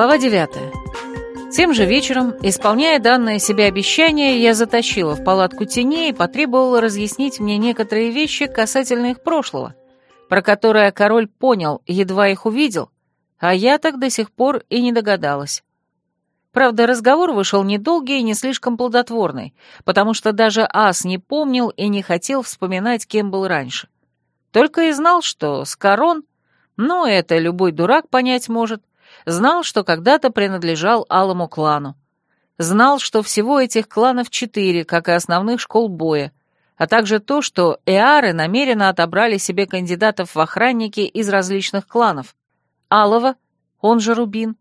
Глава 9. Тем же вечером, исполняя данное себе обещание, я затащила в палатку теней и потребовала разъяснить мне некоторые вещи касательно их прошлого, про которые король понял, едва их увидел, а я так до сих пор и не догадалась. Правда, разговор вышел недолгий и не слишком плодотворный, потому что даже ас не помнил и не хотел вспоминать, кем был раньше. Только и знал, что Скорон, ну, это любой дурак понять может, знал, что когда-то принадлежал алому клану. Знал, что всего этих кланов четыре, как и основных школ боя, а также то, что эары намеренно отобрали себе кандидатов в охранники из различных кланов. Алого, он же Рубин,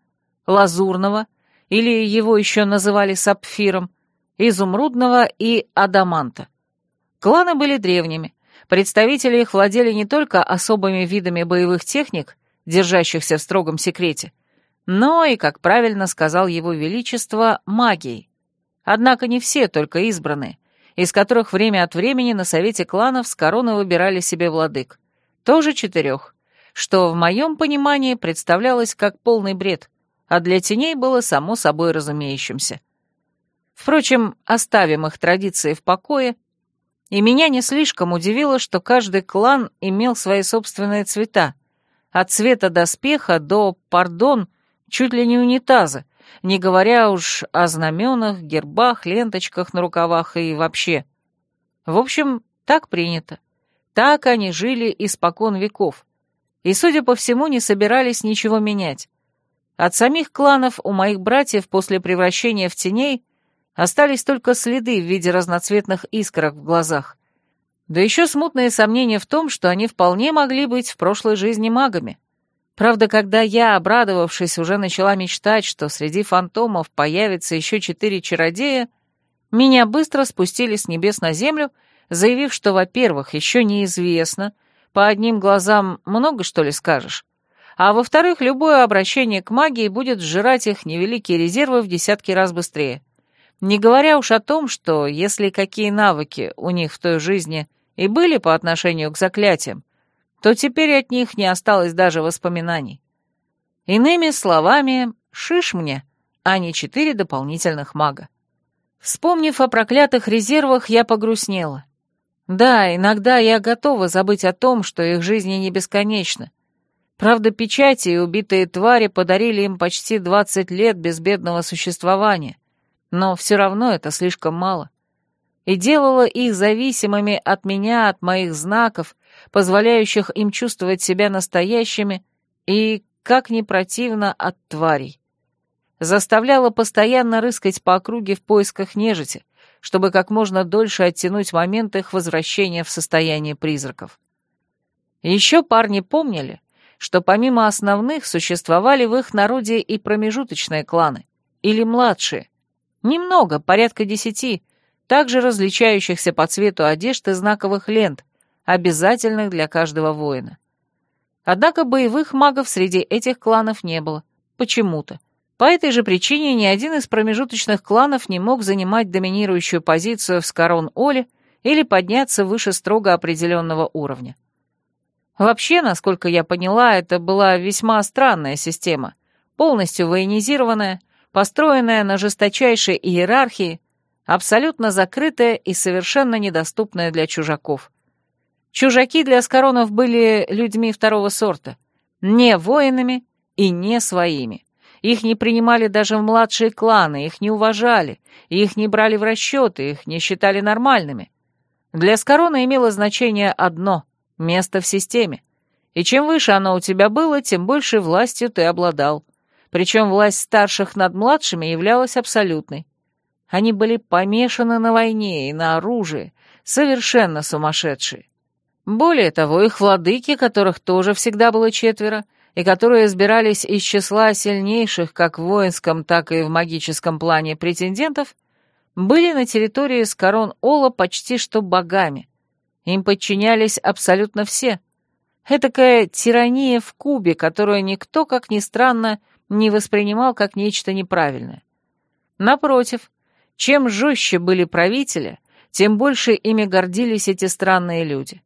Лазурного — или его еще называли сапфиром, изумрудного и адаманта. Кланы были древними, представители их владели не только особыми видами боевых техник, держащихся в строгом секрете, но и, как правильно сказал его величество, магией. Однако не все, только избранные, из которых время от времени на совете кланов с короны выбирали себе владык. Тоже четырех, что в моем понимании представлялось как полный бред а для теней было само собой разумеющимся. Впрочем, оставим их традиции в покое, и меня не слишком удивило, что каждый клан имел свои собственные цвета, от цвета доспеха до, пардон, чуть ли не унитаза, не говоря уж о знаменах, гербах, ленточках на рукавах и вообще. В общем, так принято. Так они жили испокон веков. И, судя по всему, не собирались ничего менять. От самих кланов у моих братьев после превращения в теней остались только следы в виде разноцветных искорок в глазах. Да еще смутные сомнения в том, что они вполне могли быть в прошлой жизни магами. Правда, когда я, обрадовавшись, уже начала мечтать, что среди фантомов появится еще четыре чародея, меня быстро спустили с небес на землю, заявив, что, во-первых, еще неизвестно, по одним глазам много, что ли, скажешь, а во-вторых, любое обращение к магии будет сжирать их невеликие резервы в десятки раз быстрее. Не говоря уж о том, что если какие навыки у них в той жизни и были по отношению к заклятиям, то теперь от них не осталось даже воспоминаний. Иными словами, шиш мне, а не четыре дополнительных мага. Вспомнив о проклятых резервах, я погрустнела. Да, иногда я готова забыть о том, что их жизни не бесконечны, Правда, печати и убитые твари подарили им почти 20 лет безбедного существования, но все равно это слишком мало. И делало их зависимыми от меня, от моих знаков, позволяющих им чувствовать себя настоящими и, как ни противно, от тварей. Заставляло постоянно рыскать по округе в поисках нежити, чтобы как можно дольше оттянуть момент их возвращения в состояние призраков. Еще парни помнили, что помимо основных существовали в их народе и промежуточные кланы, или младшие. Немного, порядка десяти, также различающихся по цвету одежд и знаковых лент, обязательных для каждого воина. Однако боевых магов среди этих кланов не было. Почему-то. По этой же причине ни один из промежуточных кланов не мог занимать доминирующую позицию в Скорон-Оле или подняться выше строго определенного уровня. Вообще, насколько я поняла, это была весьма странная система, полностью военизированная, построенная на жесточайшей иерархии, абсолютно закрытая и совершенно недоступная для чужаков. Чужаки для Скоронов были людьми второго сорта, не воинами и не своими. Их не принимали даже в младшие кланы, их не уважали, их не брали в расчеты, их не считали нормальными. Для Скорона имело значение одно Место в системе. И чем выше оно у тебя было, тем больше властью ты обладал. Причем власть старших над младшими являлась абсолютной. Они были помешаны на войне и на оружии, совершенно сумасшедшие. Более того, их владыки, которых тоже всегда было четверо, и которые избирались из числа сильнейших как в воинском, так и в магическом плане претендентов, были на территории Скорон-Ола почти что богами, им подчинялись абсолютно все. Этакая тирания в кубе, которую никто, как ни странно, не воспринимал как нечто неправильное. Напротив, чем жестче были правители, тем больше ими гордились эти странные люди.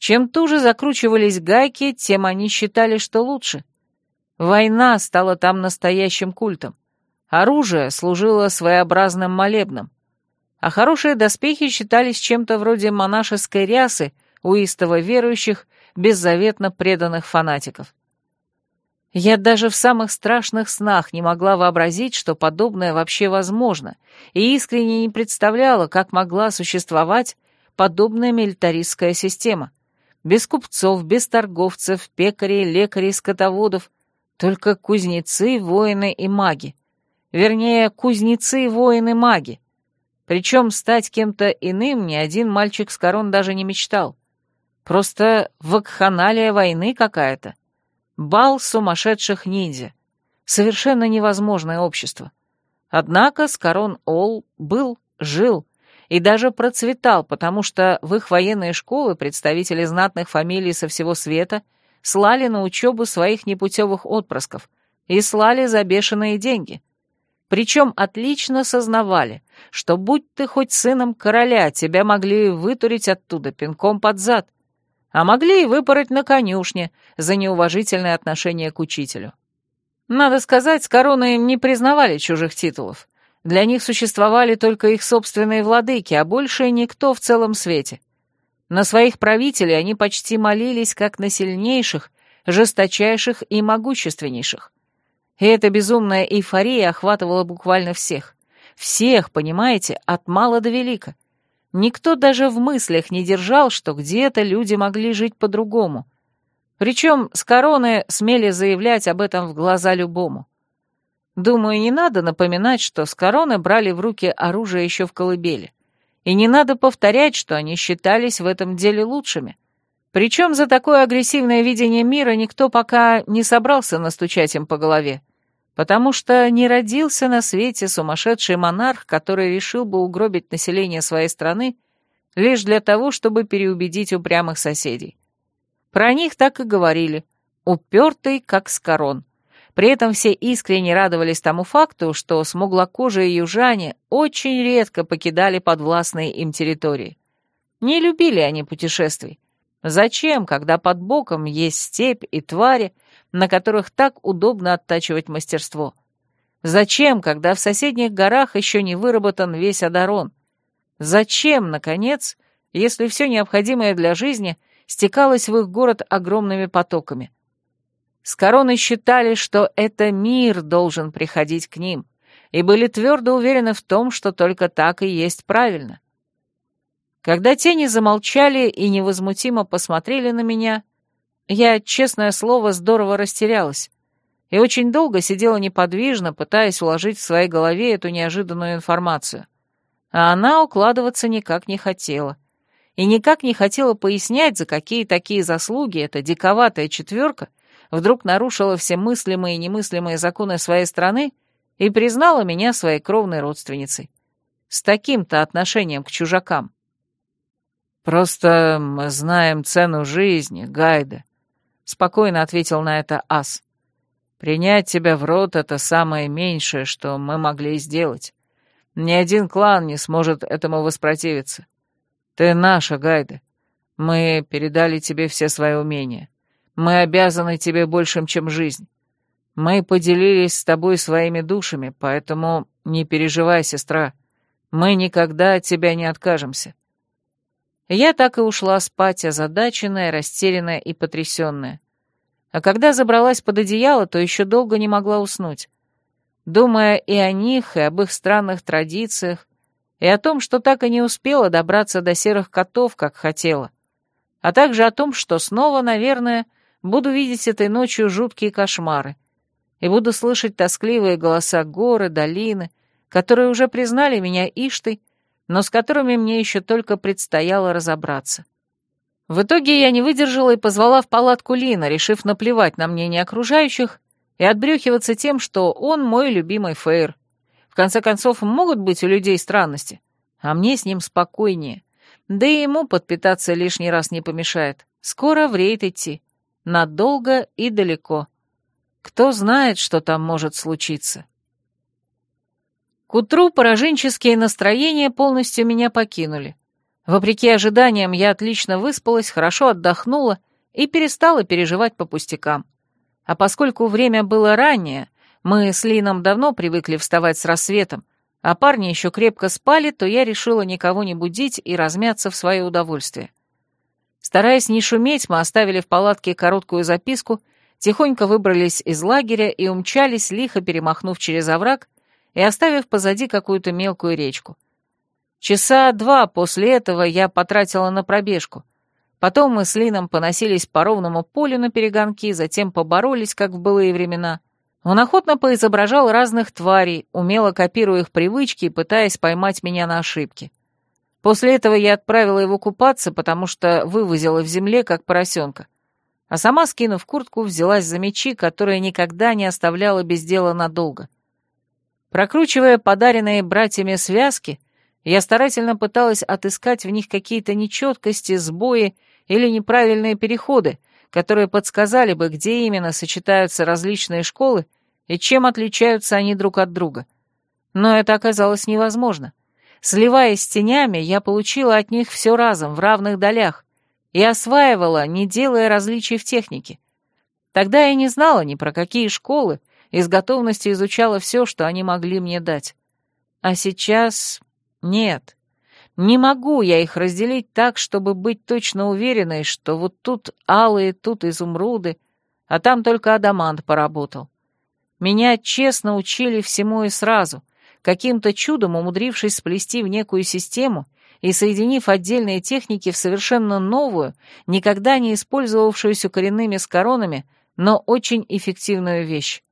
Чем туже закручивались гайки, тем они считали, что лучше. Война стала там настоящим культом. Оружие служило своеобразным молебном. А хорошие доспехи считались чем-то вроде монашеской рясы у истово верующих, беззаветно преданных фанатиков. Я даже в самых страшных снах не могла вообразить, что подобное вообще возможно, и искренне не представляла, как могла существовать подобная милитаристская система. Без купцов, без торговцев, пекарей, лекарей, скотоводов, только кузнецы, воины и маги. Вернее, кузнецы, воины, маги. Причем стать кем-то иным ни один мальчик с корон даже не мечтал. Просто вакханалия войны какая-то. Бал сумасшедших ниндзя. Совершенно невозможное общество. Однако Скорон Ол был, жил и даже процветал, потому что в их военные школы представители знатных фамилий со всего света слали на учебу своих непутевых отпрысков и слали за бешеные деньги. Причем отлично сознавали, что будь ты хоть сыном короля, тебя могли вытурить оттуда пинком под зад — а могли и выпороть на конюшне за неуважительное отношение к учителю. Надо сказать, с короной не признавали чужих титулов. Для них существовали только их собственные владыки, а больше никто в целом свете. На своих правителей они почти молились как на сильнейших, жесточайших и могущественнейших. И эта безумная эйфория охватывала буквально всех. Всех, понимаете, от мала до велика. Никто даже в мыслях не держал, что где-то люди могли жить по-другому. Причем с короны смели заявлять об этом в глаза любому. Думаю, не надо напоминать, что с короны брали в руки оружие еще в колыбели. И не надо повторять, что они считались в этом деле лучшими. Причем за такое агрессивное видение мира никто пока не собрался настучать им по голове потому что не родился на свете сумасшедший монарх, который решил бы угробить население своей страны лишь для того, чтобы переубедить упрямых соседей. Про них так и говорили, упертый, как скорон. При этом все искренне радовались тому факту, что смуглокожие южане очень редко покидали подвластные им территории. Не любили они путешествий. Зачем, когда под боком есть степь и твари, на которых так удобно оттачивать мастерство? Зачем, когда в соседних горах еще не выработан весь Адарон? Зачем, наконец, если все необходимое для жизни стекалось в их город огромными потоками? С короны считали, что это мир должен приходить к ним, и были твердо уверены в том, что только так и есть правильно. Когда тени замолчали и невозмутимо посмотрели на меня, я, честное слово, здорово растерялась и очень долго сидела неподвижно, пытаясь уложить в своей голове эту неожиданную информацию. А она укладываться никак не хотела. И никак не хотела пояснять, за какие такие заслуги эта диковатая четверка вдруг нарушила все мыслимые и немыслимые законы своей страны и признала меня своей кровной родственницей. С таким-то отношением к чужакам. «Просто мы знаем цену жизни, Гайда», спокойно ответил на это Ас. Принять тебя в рот — это самое меньшее, что мы могли сделать. Ни один клан не сможет этому воспротивиться. Ты наша, Гайда. Мы передали тебе все свои умения. Мы обязаны тебе большим, чем жизнь. Мы поделились с тобой своими душами, поэтому не переживай, сестра. Мы никогда от тебя не откажемся. Я так и ушла спать, озадаченная, растерянная и потрясенная. А когда забралась под одеяло, то еще долго не могла уснуть, думая и о них, и об их странных традициях, и о том, что так и не успела добраться до серых котов, как хотела, а также о том, что снова, наверное, буду видеть этой ночью жуткие кошмары, и буду слышать тоскливые голоса горы, долины, которые уже признали меня Иштой, но с которыми мне еще только предстояло разобраться. В итоге я не выдержала и позвала в палатку Лина, решив наплевать на мнение окружающих и отбрюхиваться тем, что он мой любимый Фейр. В конце концов, могут быть у людей странности, а мне с ним спокойнее. Да и ему подпитаться лишний раз не помешает. Скоро в рейд идти. Надолго и далеко. Кто знает, что там может случиться. К утру пораженческие настроения полностью меня покинули. Вопреки ожиданиям, я отлично выспалась, хорошо отдохнула и перестала переживать по пустякам. А поскольку время было раннее, мы с Лином давно привыкли вставать с рассветом, а парни еще крепко спали, то я решила никого не будить и размяться в свое удовольствие. Стараясь не шуметь, мы оставили в палатке короткую записку, тихонько выбрались из лагеря и умчались, лихо перемахнув через овраг и оставив позади какую-то мелкую речку. Часа два после этого я потратила на пробежку. Потом мы с Лином поносились по ровному полю на перегонки, затем поборолись, как в былые времена. Он охотно поизображал разных тварей, умело копируя их привычки и пытаясь поймать меня на ошибки. После этого я отправила его купаться, потому что вывозила в земле, как поросенка. А сама, скинув куртку, взялась за мечи, которые никогда не оставляла без дела надолго. Прокручивая подаренные братьями связки, я старательно пыталась отыскать в них какие-то нечеткости, сбои или неправильные переходы, которые подсказали бы, где именно сочетаются различные школы и чем отличаются они друг от друга. Но это оказалось невозможно. Сливаясь с тенями, я получила от них все разом, в равных долях, и осваивала, не делая различий в технике. Тогда я не знала ни про какие школы и с готовностью изучала все, что они могли мне дать. А сейчас нет. Не могу я их разделить так, чтобы быть точно уверенной, что вот тут алые, тут изумруды, а там только адамант поработал. Меня честно учили всему и сразу, каким-то чудом умудрившись сплести в некую систему и соединив отдельные техники в совершенно новую, никогда не использовавшуюся коренными с коронами, но очень эффективную вещь.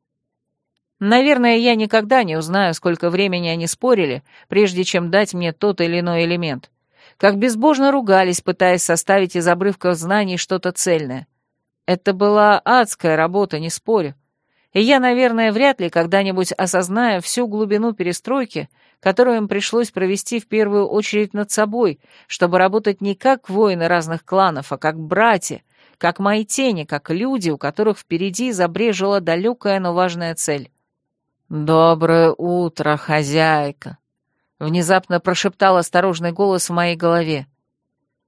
Наверное, я никогда не узнаю, сколько времени они спорили, прежде чем дать мне тот или иной элемент. Как безбожно ругались, пытаясь составить из обрывков знаний что-то цельное. Это была адская работа, не спорю и я, наверное, вряд ли когда-нибудь осознаю всю глубину перестройки, которую им пришлось провести в первую очередь над собой, чтобы работать не как воины разных кланов, а как братья, как мои тени, как люди, у которых впереди забрежила далекая, но важная цель. «Доброе утро, хозяйка!» — внезапно прошептал осторожный голос в моей голове.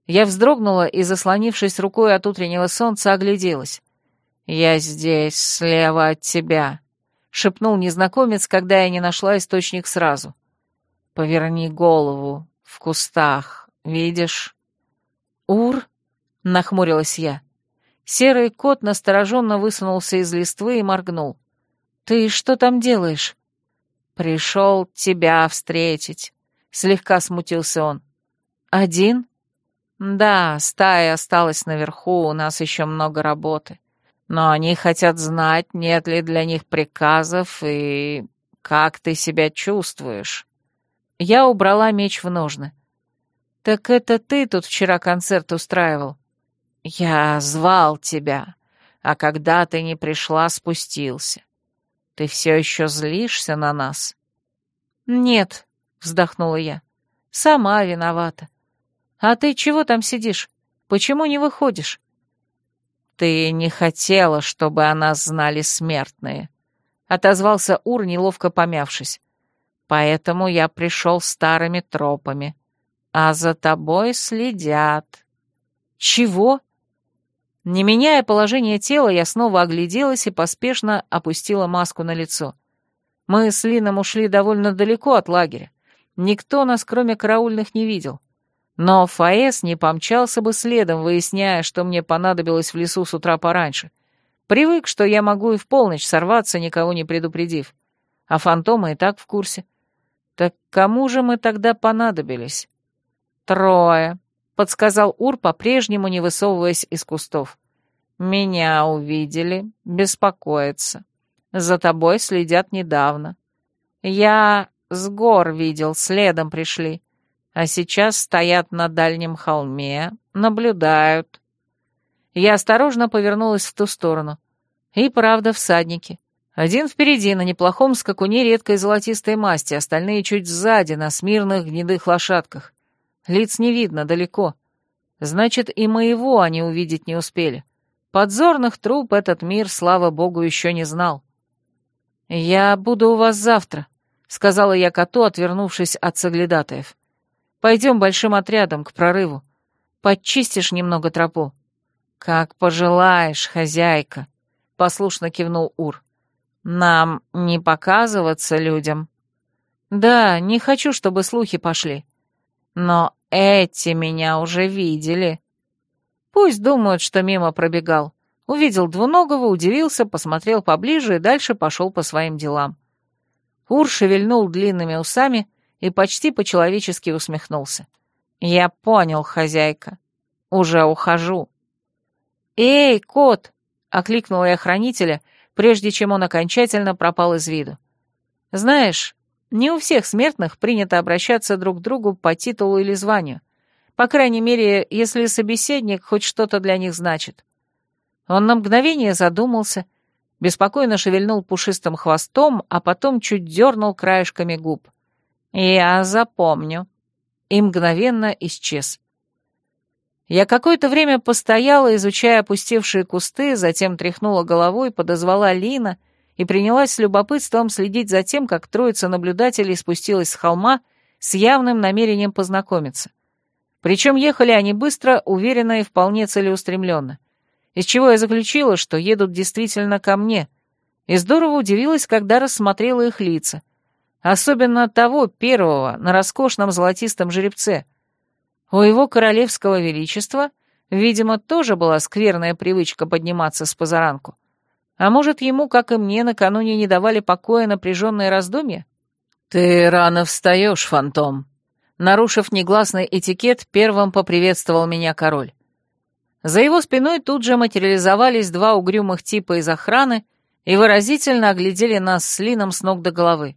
Я вздрогнула и, заслонившись рукой от утреннего солнца, огляделась. «Я здесь, слева от тебя», — шепнул незнакомец, когда я не нашла источник сразу. «Поверни голову, в кустах, видишь?» «Ур?» — нахмурилась я. Серый кот настороженно высунулся из листвы и моргнул. «Ты что там делаешь?» «Пришел тебя встретить», — слегка смутился он. «Один?» «Да, стая осталась наверху, у нас еще много работы но они хотят знать, нет ли для них приказов и как ты себя чувствуешь. Я убрала меч в ножны. Так это ты тут вчера концерт устраивал? Я звал тебя, а когда ты не пришла, спустился. Ты все еще злишься на нас? Нет, вздохнула я. Сама виновата. А ты чего там сидишь? Почему не выходишь? «Ты не хотела, чтобы о нас знали смертные», — отозвался Ур, неловко помявшись. «Поэтому я пришел старыми тропами, а за тобой следят». «Чего?» Не меняя положение тела, я снова огляделась и поспешно опустила маску на лицо. Мы с Лином ушли довольно далеко от лагеря. Никто нас, кроме караульных, не видел. Но Фаэс не помчался бы следом, выясняя, что мне понадобилось в лесу с утра пораньше. Привык, что я могу и в полночь сорваться, никого не предупредив. А фантомы и так в курсе. Так кому же мы тогда понадобились? Трое, — подсказал Ур, по-прежнему не высовываясь из кустов. Меня увидели, беспокоятся. За тобой следят недавно. Я с гор видел, следом пришли а сейчас стоят на дальнем холме, наблюдают. Я осторожно повернулась в ту сторону. И правда, всадники. Один впереди, на неплохом скакуне редкой золотистой масти, остальные чуть сзади, на смирных гнедых лошадках. Лиц не видно, далеко. Значит, и моего они увидеть не успели. Подзорных труп этот мир, слава богу, еще не знал. «Я буду у вас завтра», — сказала я коту, отвернувшись от соглядатаев. Пойдем большим отрядом к прорыву. Подчистишь немного тропу. Как пожелаешь, хозяйка, послушно кивнул Ур. «Нам не показываться людям». «Да, не хочу, чтобы слухи пошли. Но эти меня уже видели. Пусть думают, что мимо пробегал. Увидел двуногого, удивился, посмотрел поближе и дальше пошел по своим делам. Ур шевельнул длинными усами и почти по-человечески усмехнулся. «Я понял, хозяйка. Уже ухожу». «Эй, кот!» — окликнула я хранителя, прежде чем он окончательно пропал из виду. «Знаешь, не у всех смертных принято обращаться друг к другу по титулу или званию. По крайней мере, если собеседник хоть что-то для них значит. Он на мгновение задумался, беспокойно шевельнул пушистым хвостом, а потом чуть дернул краешками губ. «Я запомню». И мгновенно исчез. Я какое-то время постояла, изучая опустевшие кусты, затем тряхнула головой, подозвала Лина и принялась с любопытством следить за тем, как троица наблюдателей спустилась с холма с явным намерением познакомиться. Причем ехали они быстро, уверенно и вполне целеустремленно. Из чего я заключила, что едут действительно ко мне, и здорово удивилась, когда рассмотрела их лица. Особенно того первого, на роскошном золотистом жеребце. У его королевского величества, видимо, тоже была скверная привычка подниматься с позаранку. А может, ему, как и мне, накануне не давали покоя напряженные раздумья? «Ты рано встаешь, фантом», Нарушив негласный этикет, первым поприветствовал меня король. За его спиной тут же материализовались два угрюмых типа из охраны и выразительно оглядели нас с Лином с ног до головы.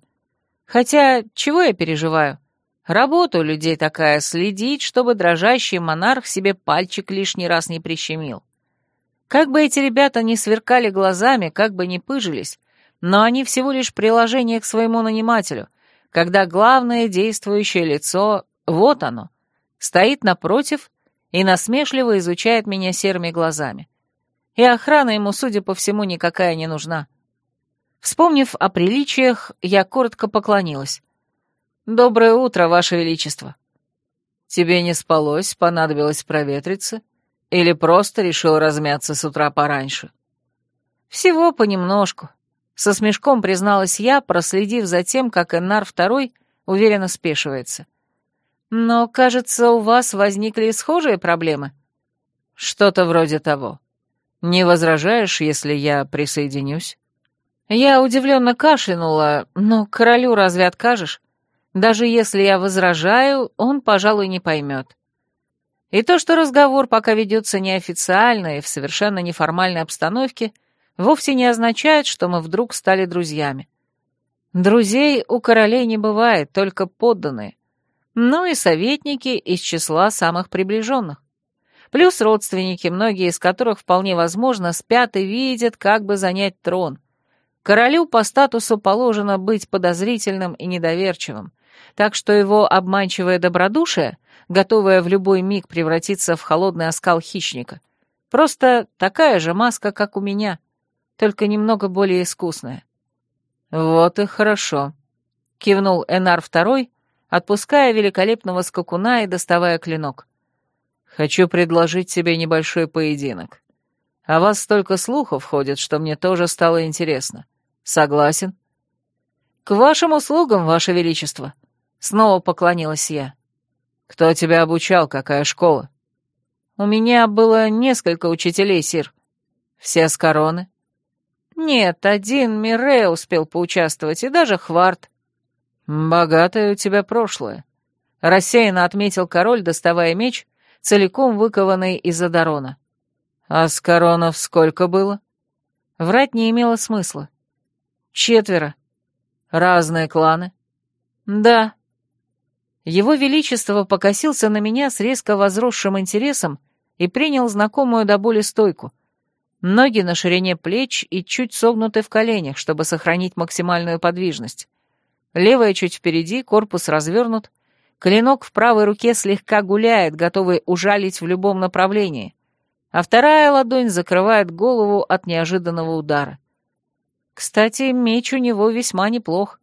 Хотя, чего я переживаю? Работа у людей такая — следить, чтобы дрожащий монарх себе пальчик лишний раз не прищемил. Как бы эти ребята ни сверкали глазами, как бы ни пыжились, но они всего лишь приложение к своему нанимателю, когда главное действующее лицо, вот оно, стоит напротив и насмешливо изучает меня серыми глазами. И охрана ему, судя по всему, никакая не нужна. Вспомнив о приличиях, я коротко поклонилась. «Доброе утро, Ваше Величество!» «Тебе не спалось, понадобилось проветриться? Или просто решил размяться с утра пораньше?» «Всего понемножку», со смешком призналась я, проследив за тем, как Эннар второй уверенно спешивается. «Но, кажется, у вас возникли схожие проблемы?» «Что-то вроде того. Не возражаешь, если я присоединюсь?» Я удивленно кашлянула, но королю разве откажешь? Даже если я возражаю, он, пожалуй, не поймет. И то, что разговор пока ведется неофициально и в совершенно неформальной обстановке, вовсе не означает, что мы вдруг стали друзьями. Друзей у королей не бывает, только подданные. Ну и советники из числа самых приближенных. Плюс родственники, многие из которых вполне возможно спят и видят, как бы занять трон. Королю по статусу положено быть подозрительным и недоверчивым, так что его обманчивое добродушие, готовое в любой миг превратиться в холодный оскал хищника, просто такая же маска, как у меня — только немного более искусная. «Вот и хорошо», — кивнул Энар второй, отпуская великолепного скакуна и доставая клинок. «Хочу предложить тебе небольшой поединок. О вас столько слухов ходит, что мне тоже стало интересно. Согласен?» «К вашим услугам, ваше величество», — снова поклонилась я. «Кто тебя обучал, какая школа?» «У меня было несколько учителей, сир. Все с короны?» «Нет, один Мире успел поучаствовать, и даже Хварт». «Богатое у тебя прошлое», — рассеянно отметил король, доставая меч, целиком выкованный из Адарона. «А с коронов сколько было?» Врать не имело смысла. «Четверо. Разные кланы?» «Да». Его Величество покосился на меня с резко возросшим интересом и принял знакомую до боли стойку — Ноги на ширине плеч и чуть согнуты в коленях, чтобы сохранить максимальную подвижность. Левая чуть впереди, корпус развернут. Клинок в правой руке слегка гуляет, готовый ужалить в любом направлении. А вторая ладонь закрывает голову от неожиданного удара. Кстати, меч у него весьма неплох.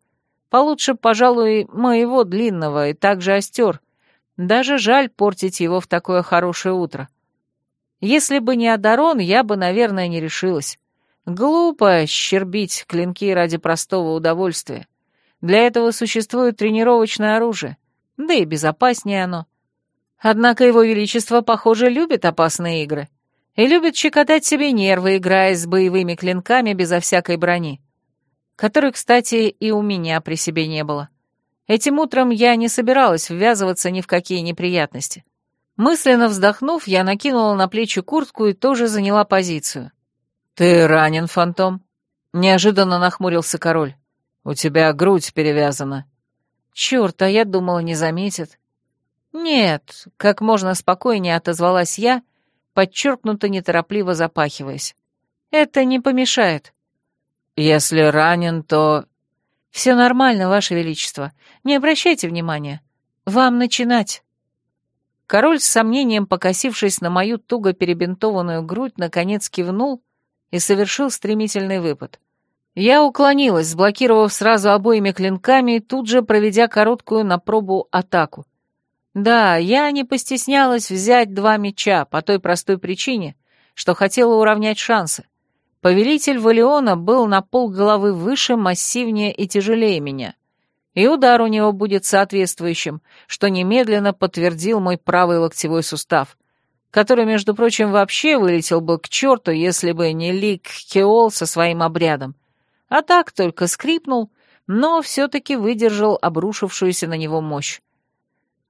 Получше, пожалуй, моего длинного и также остер. Даже жаль портить его в такое хорошее утро. Если бы не Адарон, я бы, наверное, не решилась. Глупо щербить клинки ради простого удовольствия. Для этого существует тренировочное оружие, да и безопаснее оно. Однако его величество, похоже, любит опасные игры и любит щекотать себе нервы, играя с боевыми клинками безо всякой брони, которой, кстати, и у меня при себе не было. Этим утром я не собиралась ввязываться ни в какие неприятности. Мысленно вздохнув, я накинула на плечи куртку и тоже заняла позицию. «Ты ранен, фантом?» — неожиданно нахмурился король. «У тебя грудь перевязана». «Чёрт, а я думала, не заметит». «Нет», — как можно спокойнее отозвалась я, подчеркнуто неторопливо запахиваясь. «Это не помешает». «Если ранен, то...» «Все нормально, Ваше Величество. Не обращайте внимания. Вам начинать». Король с сомнением, покосившись на мою туго перебинтованную грудь, наконец кивнул и совершил стремительный выпад. Я уклонилась, сблокировав сразу обоими клинками, тут же проведя короткую на пробу атаку. Да, я не постеснялась взять два меча по той простой причине, что хотела уравнять шансы. Повелитель Валиона был на пол головы выше, массивнее и тяжелее меня и удар у него будет соответствующим, что немедленно подтвердил мой правый локтевой сустав, который, между прочим, вообще вылетел бы к черту, если бы не Лик Кеол со своим обрядом. А так только скрипнул, но все-таки выдержал обрушившуюся на него мощь.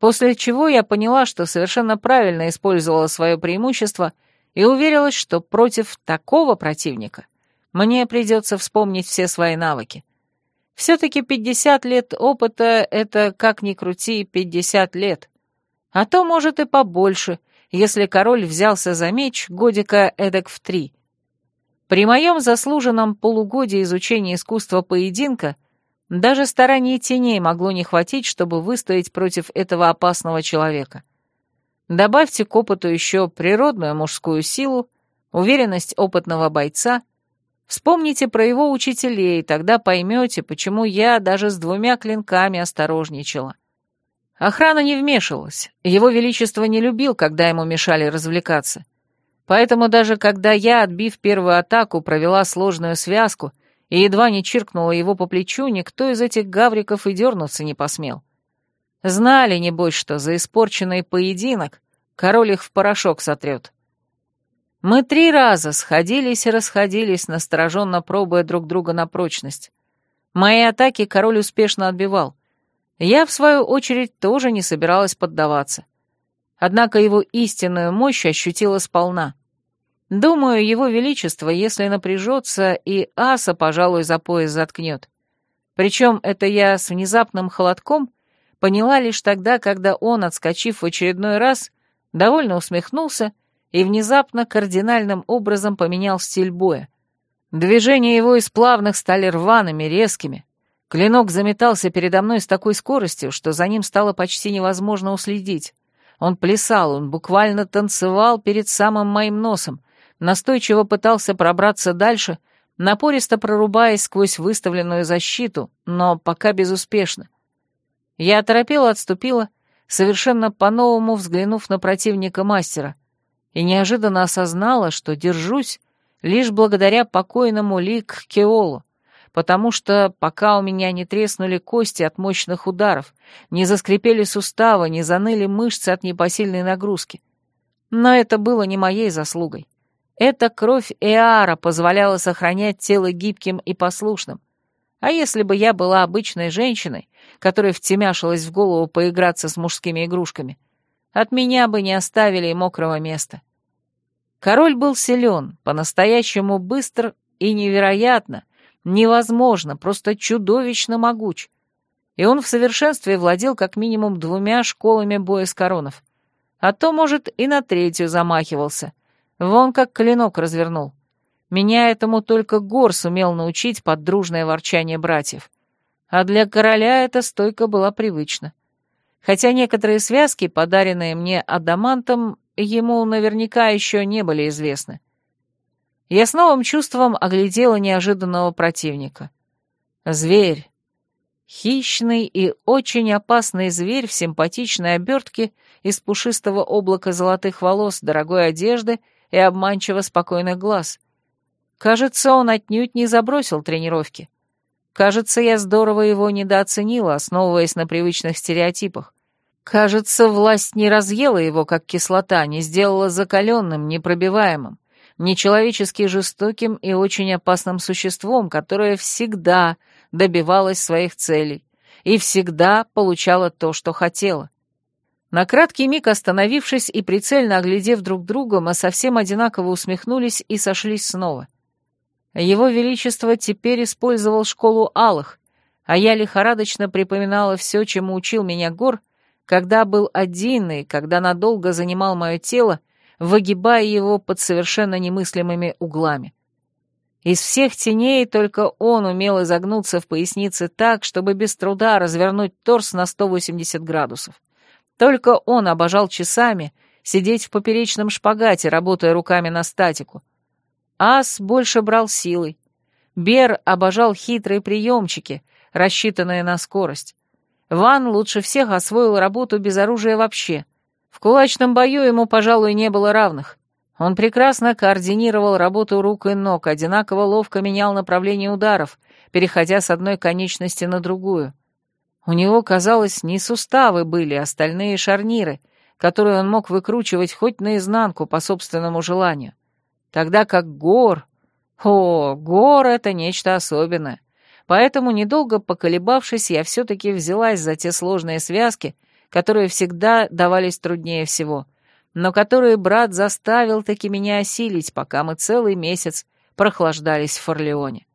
После чего я поняла, что совершенно правильно использовала свое преимущество и уверилась, что против такого противника мне придется вспомнить все свои навыки. Все-таки 50 лет опыта — это, как ни крути, 50 лет. А то, может, и побольше, если король взялся за меч годика эдак в три. При моем заслуженном полугодии изучения искусства поединка даже стараний теней могло не хватить, чтобы выстоять против этого опасного человека. Добавьте к опыту еще природную мужскую силу, уверенность опытного бойца Вспомните про его учителей, тогда поймете, почему я даже с двумя клинками осторожничала. Охрана не вмешивалась, его величество не любил, когда ему мешали развлекаться. Поэтому даже когда я, отбив первую атаку, провела сложную связку и едва не чиркнула его по плечу, никто из этих гавриков и дернуться не посмел. Знали, небось, что за испорченный поединок король их в порошок сотрет. Мы три раза сходились и расходились, настороженно пробуя друг друга на прочность. Мои атаки король успешно отбивал. Я, в свою очередь, тоже не собиралась поддаваться. Однако его истинную мощь ощутила сполна. Думаю, его величество, если напряжется, и аса, пожалуй, за пояс заткнет. Причем это я с внезапным холодком поняла лишь тогда, когда он, отскочив в очередной раз, довольно усмехнулся и внезапно кардинальным образом поменял стиль боя. Движения его из плавных стали рваными, резкими. Клинок заметался передо мной с такой скоростью, что за ним стало почти невозможно уследить. Он плясал, он буквально танцевал перед самым моим носом, настойчиво пытался пробраться дальше, напористо прорубаясь сквозь выставленную защиту, но пока безуспешно. Я оторопела отступила, совершенно по-новому взглянув на противника мастера и неожиданно осознала, что держусь лишь благодаря покойному Лик Кеолу, потому что пока у меня не треснули кости от мощных ударов, не заскрипели суставы, не заныли мышцы от непосильной нагрузки. Но это было не моей заслугой. Эта кровь Эара позволяла сохранять тело гибким и послушным. А если бы я была обычной женщиной, которая втемяшилась в голову поиграться с мужскими игрушками — от меня бы не оставили и мокрого места. Король был силен, по-настоящему быстр и невероятно, невозможно, просто чудовищно могуч. И он в совершенстве владел как минимум двумя школами боя с коронов. А то, может, и на третью замахивался. Вон как клинок развернул. Меня этому только Гор сумел научить под дружное ворчание братьев. А для короля эта стойка была привычна хотя некоторые связки, подаренные мне адамантом, ему наверняка еще не были известны. Я с новым чувством оглядела неожиданного противника. Зверь. Хищный и очень опасный зверь в симпатичной обертке из пушистого облака золотых волос, дорогой одежды и обманчиво спокойных глаз. Кажется, он отнюдь не забросил тренировки. Кажется, я здорово его недооценила, основываясь на привычных стереотипах. Кажется, власть не разъела его, как кислота, не сделала закаленным, непробиваемым, нечеловечески жестоким и очень опасным существом, которое всегда добивалось своих целей и всегда получала то, что хотела. На краткий миг остановившись и прицельно оглядев друг друга, мы совсем одинаково усмехнулись и сошлись снова — его Величество теперь использовал школу алых, а я лихорадочно припоминала все, чему учил меня Гор, когда был один и когда надолго занимал мое тело, выгибая его под совершенно немыслимыми углами. Из всех теней только он умел изогнуться в пояснице так, чтобы без труда развернуть торс на 180 градусов. Только он обожал часами сидеть в поперечном шпагате, работая руками на статику, Ас больше брал силой. Бер обожал хитрые приемчики, рассчитанные на скорость. Ван лучше всех освоил работу без оружия вообще. В кулачном бою ему, пожалуй, не было равных. Он прекрасно координировал работу рук и ног, одинаково ловко менял направление ударов, переходя с одной конечности на другую. У него, казалось, не суставы были, а остальные шарниры, которые он мог выкручивать хоть наизнанку по собственному желанию тогда как гор... О, гор — это нечто особенное. Поэтому, недолго поколебавшись, я все-таки взялась за те сложные связки, которые всегда давались труднее всего, но которые брат заставил таки меня осилить, пока мы целый месяц прохлаждались в Форлеоне.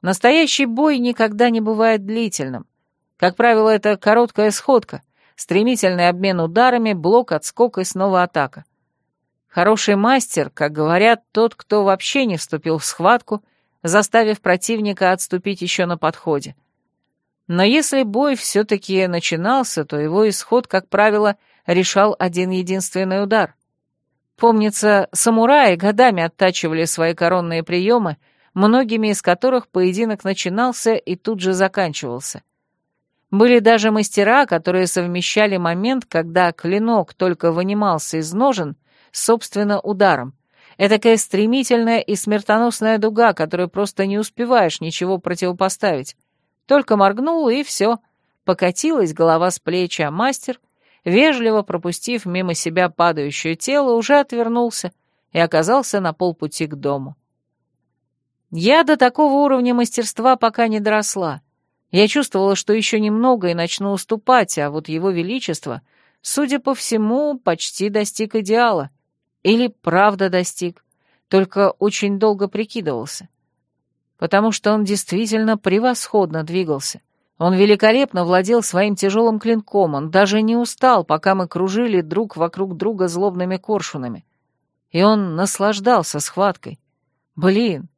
Настоящий бой никогда не бывает длительным. Как правило, это короткая сходка, стремительный обмен ударами, блок, отскок и снова атака. Хороший мастер, как говорят, тот, кто вообще не вступил в схватку, заставив противника отступить еще на подходе. Но если бой все-таки начинался, то его исход, как правило, решал один единственный удар. Помнится, самураи годами оттачивали свои коронные приемы, многими из которых поединок начинался и тут же заканчивался. Были даже мастера, которые совмещали момент, когда клинок только вынимался из ножен, собственно, ударом. Этакая стремительная и смертоносная дуга, которой просто не успеваешь ничего противопоставить. Только моргнул, и все. Покатилась голова с плечи, а мастер, вежливо пропустив мимо себя падающее тело, уже отвернулся и оказался на полпути к дому. Я до такого уровня мастерства пока не доросла. Я чувствовала, что еще немного и начну уступать, а вот его величество, судя по всему, почти достиг идеала. Или правда достиг, только очень долго прикидывался. Потому что он действительно превосходно двигался. Он великолепно владел своим тяжелым клинком, он даже не устал, пока мы кружили друг вокруг друга злобными коршунами. И он наслаждался схваткой. Блин,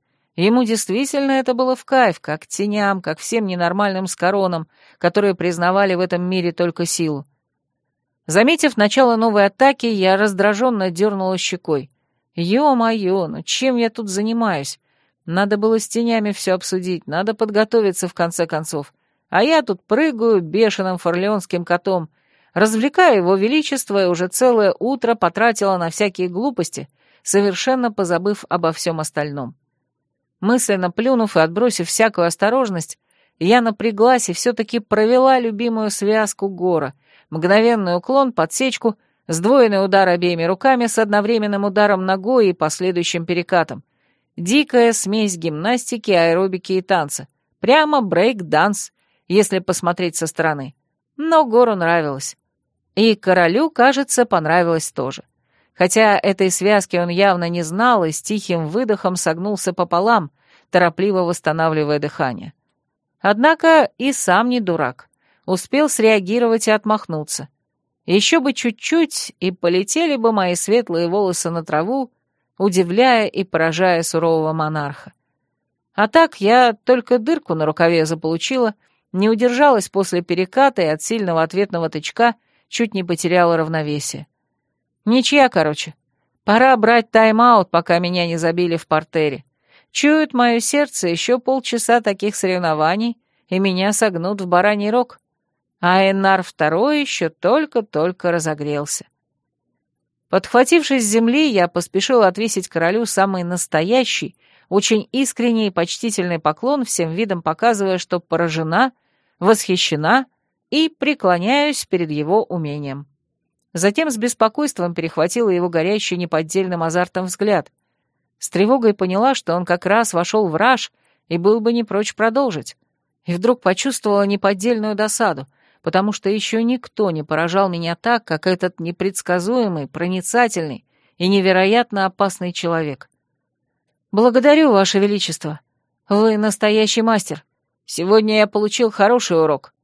ему действительно это было в кайф, как теням, как всем ненормальным скоронам, которые признавали в этом мире только силу. Заметив начало новой атаки, я раздраженно дернула щекой. «Ё-моё, ну чем я тут занимаюсь? Надо было с тенями все обсудить, надо подготовиться в конце концов. А я тут прыгаю бешеным форлеонским котом, развлекаю его величество и уже целое утро потратила на всякие глупости, совершенно позабыв обо всем остальном. Мысленно плюнув и отбросив всякую осторожность, я напряглась и все-таки провела любимую связку гора — мгновенный уклон, подсечку, сдвоенный удар обеими руками с одновременным ударом ногой и последующим перекатом. Дикая смесь гимнастики, аэробики и танца. Прямо брейк-данс, если посмотреть со стороны. Но Гору нравилось. И королю, кажется, понравилось тоже. Хотя этой связки он явно не знал и с тихим выдохом согнулся пополам, торопливо восстанавливая дыхание. Однако и сам не дурак успел среагировать и отмахнуться. Еще бы чуть-чуть, и полетели бы мои светлые волосы на траву, удивляя и поражая сурового монарха. А так я только дырку на рукаве заполучила, не удержалась после переката и от сильного ответного тычка чуть не потеряла равновесие. Ничья, короче. Пора брать тайм-аут, пока меня не забили в портере. Чует мое сердце еще полчаса таких соревнований, и меня согнут в бараний рог а Энар второй еще только-только разогрелся. Подхватившись с земли, я поспешил отвесить королю самый настоящий, очень искренний и почтительный поклон, всем видом показывая, что поражена, восхищена и преклоняюсь перед его умением. Затем с беспокойством перехватила его горящий неподдельным азартом взгляд. С тревогой поняла, что он как раз вошел в раж и был бы не прочь продолжить. И вдруг почувствовала неподдельную досаду, потому что еще никто не поражал меня так, как этот непредсказуемый, проницательный и невероятно опасный человек. «Благодарю, Ваше Величество. Вы настоящий мастер. Сегодня я получил хороший урок».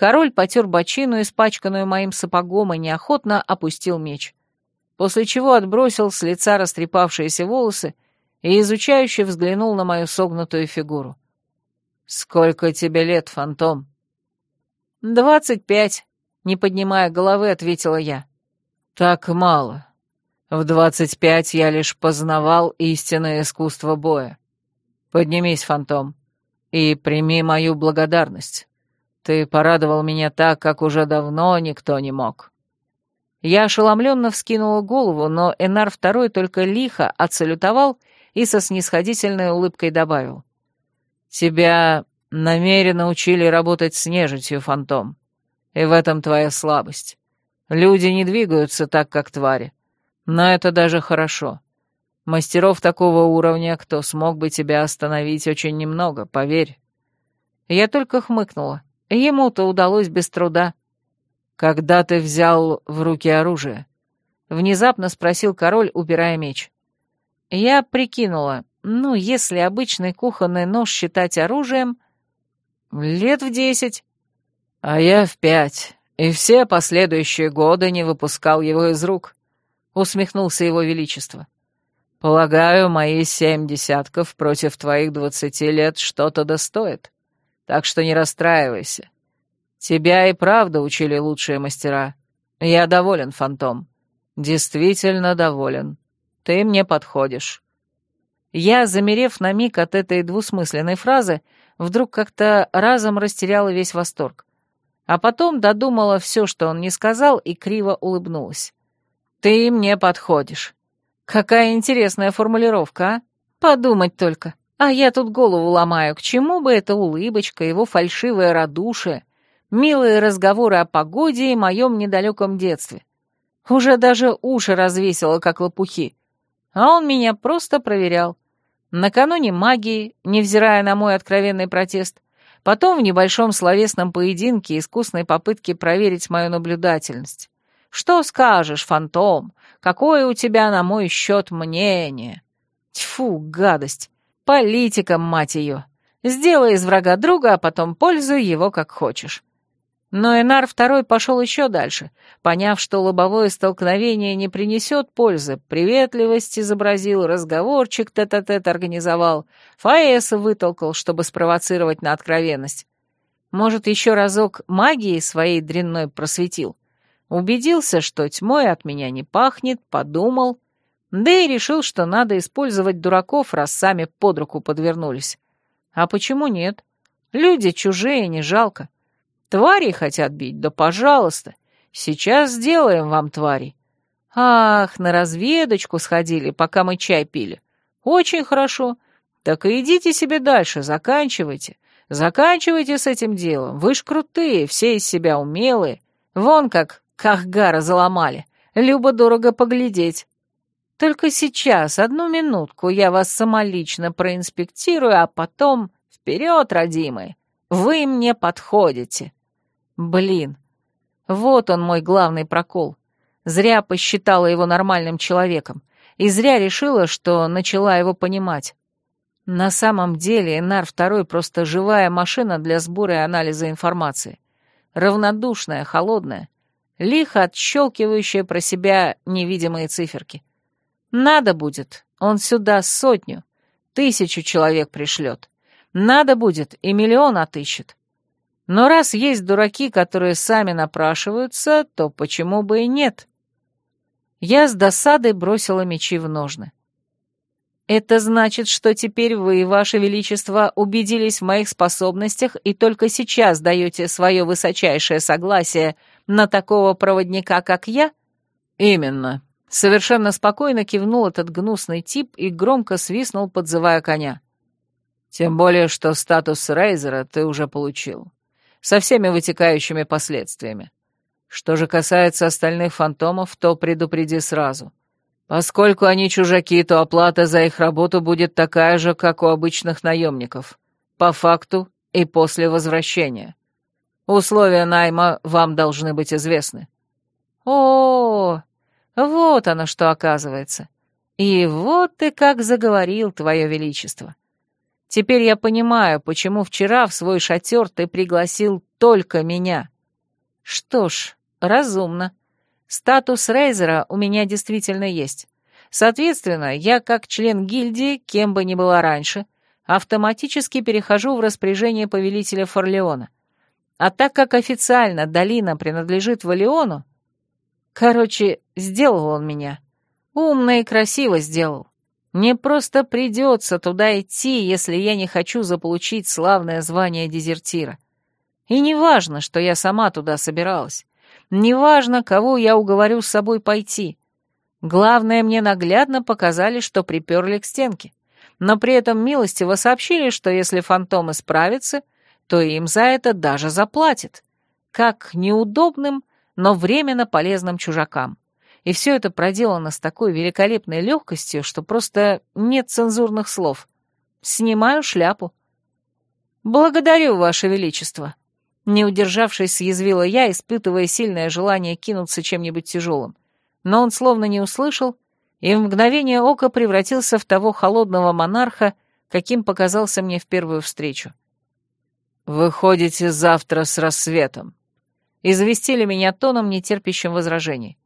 Король потер бочину, испачканную моим сапогом, и неохотно опустил меч, после чего отбросил с лица растрепавшиеся волосы и изучающе взглянул на мою согнутую фигуру. «Сколько тебе лет, фантом?» «Двадцать пять», — не поднимая головы, ответила я. «Так мало. В двадцать пять я лишь познавал истинное искусство боя. Поднимись, фантом, и прими мою благодарность. Ты порадовал меня так, как уже давно никто не мог». Я ошеломленно вскинула голову, но Энар второй только лихо отсалютовал и со снисходительной улыбкой добавил. «Тебя намеренно учили работать с нежитью, фантом, и в этом твоя слабость. Люди не двигаются так, как твари, но это даже хорошо. Мастеров такого уровня, кто смог бы тебя остановить, очень немного, поверь». Я только хмыкнула. Ему-то удалось без труда. «Когда ты взял в руки оружие?» — внезапно спросил король, убирая меч. Я прикинула, ну, если обычный кухонный нож считать оружием, лет в десять. А я в пять, и все последующие годы не выпускал его из рук, — усмехнулся его величество. Полагаю, мои семь десятков против твоих двадцати лет что-то достоит так что не расстраивайся. Тебя и правда учили лучшие мастера. Я доволен, Фантом. Действительно доволен. Ты мне подходишь». Я, замерев на миг от этой двусмысленной фразы, вдруг как-то разом растеряла весь восторг. А потом додумала все, что он не сказал, и криво улыбнулась. «Ты мне подходишь». Какая интересная формулировка, а? Подумать только. А я тут голову ломаю, к чему бы эта улыбочка, его фальшивое радушие, милые разговоры о погоде и моем недалеком детстве. Уже даже уши развесило, как лопухи. А он меня просто проверял. Накануне магии, невзирая на мой откровенный протест, потом в небольшом словесном поединке искусной попытки проверить мою наблюдательность. «Что скажешь, фантом? Какое у тебя на мой счет мнение?» Тьфу, гадость! Политикам, мать ее. Сделай из врага друга, а потом пользуй его как хочешь. Но Энар второй пошел еще дальше, поняв, что лобовое столкновение не принесет пользы, приветливость изобразил, разговорчик тет-а-тет организовал, Фаэса вытолкал, чтобы спровоцировать на откровенность. Может, еще разок магией своей дрянной просветил. Убедился, что тьмой от меня не пахнет, подумал — да и решил, что надо использовать дураков, раз сами под руку подвернулись. А почему нет? Люди чужие, не жалко. Твари хотят бить, да пожалуйста. Сейчас сделаем вам твари. Ах, на разведочку сходили, пока мы чай пили. Очень хорошо. Так и идите себе дальше, заканчивайте. Заканчивайте с этим делом. Вы ж крутые, все из себя умелые. Вон как Кахгара заломали. Любо-дорого поглядеть. Только сейчас, одну минутку, я вас самолично проинспектирую, а потом вперед, родимые, вы мне подходите. Блин, вот он мой главный прокол. Зря посчитала его нормальным человеком, и зря решила, что начала его понимать. На самом деле Энар второй просто живая машина для сбора и анализа информации. Равнодушная, холодная, лихо отщелкивающая про себя невидимые циферки. Надо будет, он сюда сотню, тысячу человек пришлет. Надо будет, и миллион отыщет. Но раз есть дураки, которые сами напрашиваются, то почему бы и нет? Я с досадой бросила мечи в ножны. Это значит, что теперь вы, Ваше Величество, убедились в моих способностях и только сейчас даете свое высочайшее согласие на такого проводника, как я? Именно, Совершенно спокойно кивнул этот гнусный тип и громко свистнул, подзывая коня. «Тем более, что статус Рейзера ты уже получил. Со всеми вытекающими последствиями. Что же касается остальных фантомов, то предупреди сразу. Поскольку они чужаки, то оплата за их работу будет такая же, как у обычных наемников. По факту и после возвращения. Условия найма вам должны быть известны». О, -о, -о вот оно что оказывается. И вот ты как заговорил, твое величество. Теперь я понимаю, почему вчера в свой шатер ты пригласил только меня. Что ж, разумно. Статус Рейзера у меня действительно есть. Соответственно, я, как член гильдии, кем бы ни была раньше, автоматически перехожу в распоряжение повелителя Форлеона. А так как официально долина принадлежит Валиону, Короче, сделал он меня. Умно и красиво сделал. Мне просто придется туда идти, если я не хочу заполучить славное звание дезертира. И не важно, что я сама туда собиралась. Не важно, кого я уговорю с собой пойти. Главное, мне наглядно показали, что приперли к стенке. Но при этом милостиво сообщили, что если фантомы справятся, то им за это даже заплатят. Как неудобным, но временно полезным чужакам. И все это проделано с такой великолепной легкостью, что просто нет цензурных слов. Снимаю шляпу. «Благодарю, Ваше Величество!» Не удержавшись, съязвила я, испытывая сильное желание кинуться чем-нибудь тяжелым. Но он словно не услышал, и в мгновение ока превратился в того холодного монарха, каким показался мне в первую встречу. «Выходите завтра с рассветом», известили меня тоном, нетерпящим возражений.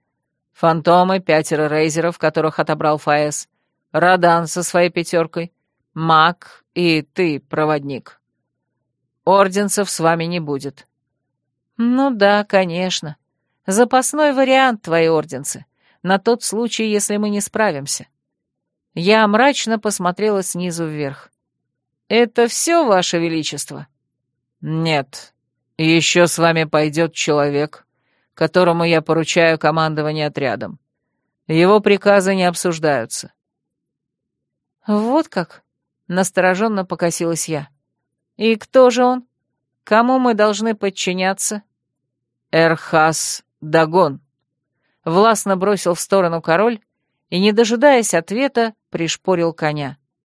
Фантомы, пятеро рейзеров, которых отобрал Фаэс, Радан со своей пятеркой, Мак и ты, проводник. Орденцев с вами не будет. Ну да, конечно. Запасной вариант твои орденцы, на тот случай, если мы не справимся. Я мрачно посмотрела снизу вверх. «Это все, Ваше Величество?» «Нет», еще с вами пойдет человек, которому я поручаю командование отрядом. Его приказы не обсуждаются». «Вот как?» — настороженно покосилась я. «И кто же он? Кому мы должны подчиняться?» «Эрхас Дагон», — властно бросил в сторону король и, не дожидаясь ответа, пришпорил коня.